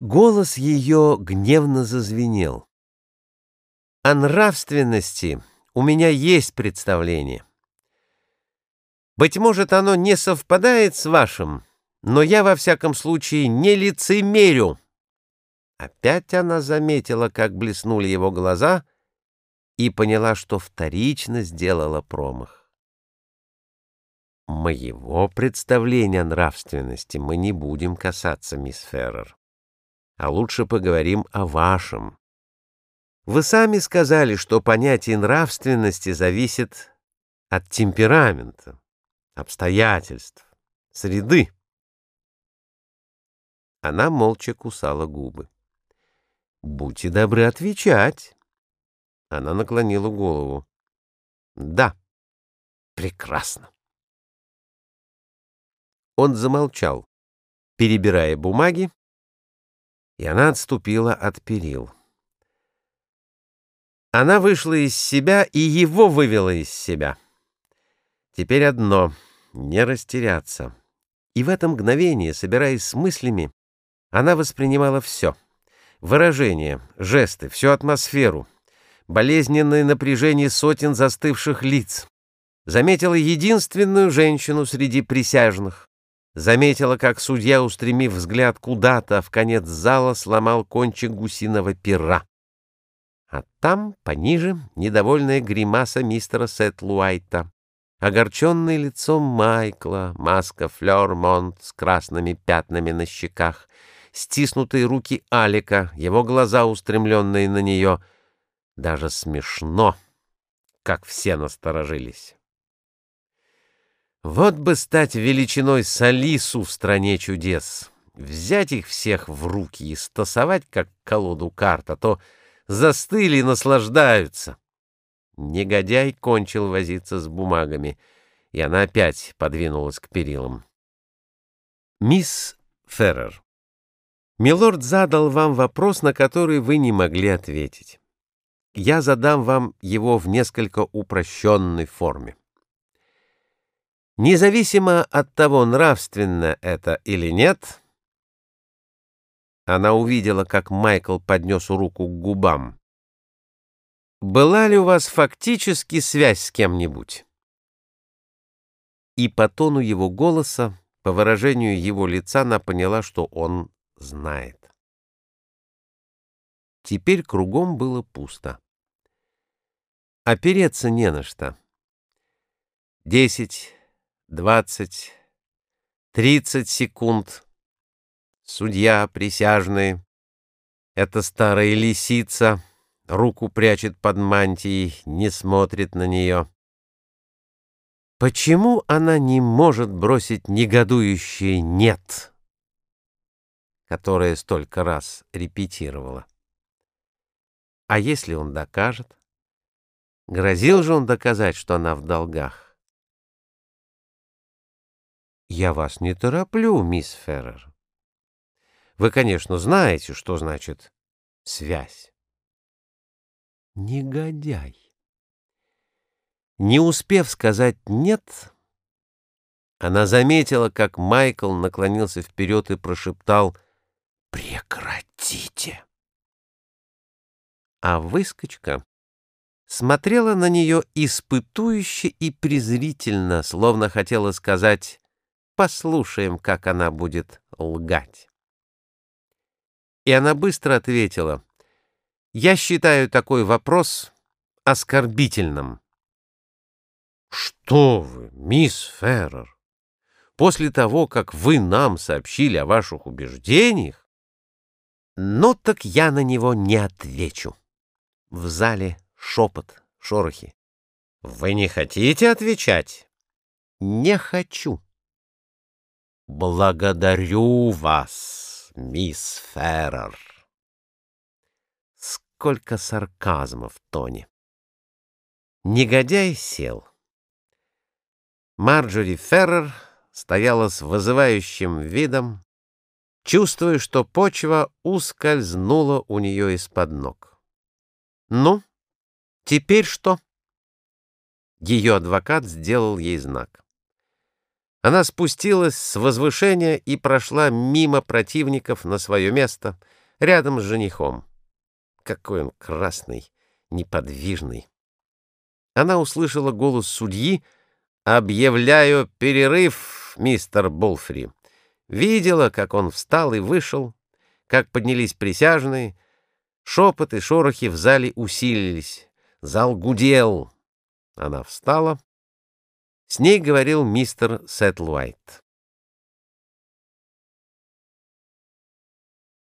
Голос ее гневно зазвенел. О нравственности у меня есть представление. Быть может, оно не совпадает с вашим, но я во всяком случае не лицемерю. Опять она заметила, как блеснули его глаза, и поняла, что вторично сделала промах. Моего представления о нравственности мы не будем касаться, мисс Феррер а лучше поговорим о вашем. Вы сами сказали, что понятие нравственности зависит от темперамента, обстоятельств, среды. Она молча кусала губы. «Будьте добры отвечать». Она наклонила голову. «Да, прекрасно». Он замолчал, перебирая бумаги, и она отступила от перил. Она вышла из себя и его вывела из себя. Теперь одно — не растеряться. И в это мгновение, собираясь с мыслями, она воспринимала все — выражения, жесты, всю атмосферу, болезненное напряжение сотен застывших лиц. Заметила единственную женщину среди присяжных, заметила, как судья, устремив взгляд куда-то в конец зала, сломал кончик гусиного пера. А там, пониже, недовольная гримаса мистера Сетлуайта, огорченное лицо Майкла, маска Флёрмонт с красными пятнами на щеках, стиснутые руки Алика, его глаза, устремленные на нее. Даже смешно, как все насторожились. Вот бы стать величиной Салису в стране чудес, взять их всех в руки и стасовать, как колоду карт, а то застыли и наслаждаются. Негодяй кончил возиться с бумагами, и она опять подвинулась к перилам. «Мисс Феррер, милорд задал вам вопрос, на который вы не могли ответить. Я задам вам его в несколько упрощенной форме. Независимо от того, нравственно это или нет, она увидела, как Майкл поднес руку к губам. «Была ли у вас фактически связь с кем-нибудь?» И по тону его голоса, по выражению его лица, она поняла, что он знает. Теперь кругом было пусто. Опереться не на что. Десять двадцать, тридцать секунд. Судья, присяжные. Эта старая лисица руку прячет под мантией, не смотрит на нее. Почему она не может бросить негодующее «нет», которое столько раз репетировала? А если он докажет? Грозил же он доказать, что она в долгах? Я вас не тороплю, мисс Феррер. Вы, конечно, знаете, что значит связь. Негодяй. Не успев сказать «нет», она заметила, как Майкл наклонился вперед и прошептал «Прекратите!». А выскочка смотрела на нее испытующе и презрительно, словно хотела сказать Послушаем, как она будет лгать. И она быстро ответила, «Я считаю такой вопрос оскорбительным». «Что вы, мисс Феррер, после того, как вы нам сообщили о ваших убеждениях, ну так я на него не отвечу». В зале шепот, шорохи. «Вы не хотите отвечать?» «Не хочу». «Благодарю вас, мисс Феррер!» Сколько сарказма в тоне! Негодяй сел. Марджори Феррер стояла с вызывающим видом, чувствуя, что почва ускользнула у нее из-под ног. «Ну, теперь что?» Ее адвокат сделал ей знак. Она спустилась с возвышения и прошла мимо противников на свое место, рядом с женихом. Какой он красный, неподвижный. Она услышала голос судьи «Объявляю перерыв, мистер Болфри». Видела, как он встал и вышел, как поднялись присяжные. Шепот и шорохи в зале усилились. Зал гудел. Она встала. С ней говорил мистер Сетлуайт.